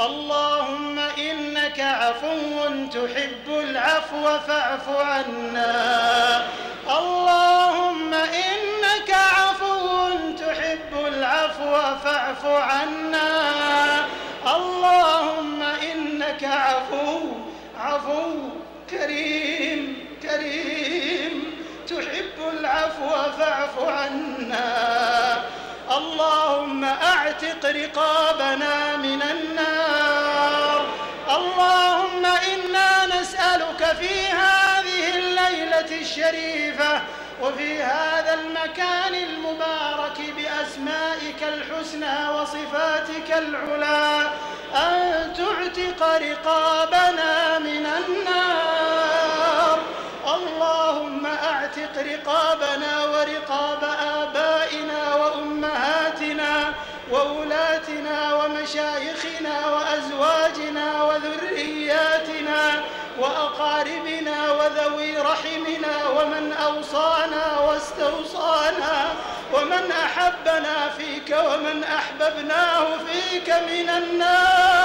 اللهم إنك عفو تحب العفو فاعف عنا. اللهم إنك عفو تحب العفو فاعف عنا. اللهم إنك عفو عفو كريم كريم. تحب العفو فاعف عنا. اللهم أعتق رقابنا الشريفة وفي هذا المكان المبارك بأسمائك الحسنى وصفاتك العلى أن تعتق رقابنا من النار. اللهم أعتق رقابنا ورقاب آبائنا وأمهاتنا وولاتنا ومشايخنا وأزواجنا وذرياتنا وأقاربنا وذوي رحمنا ومن أوصانا واستوصانا ومن أحبنا فيك ومن أحببناه فيك من النار.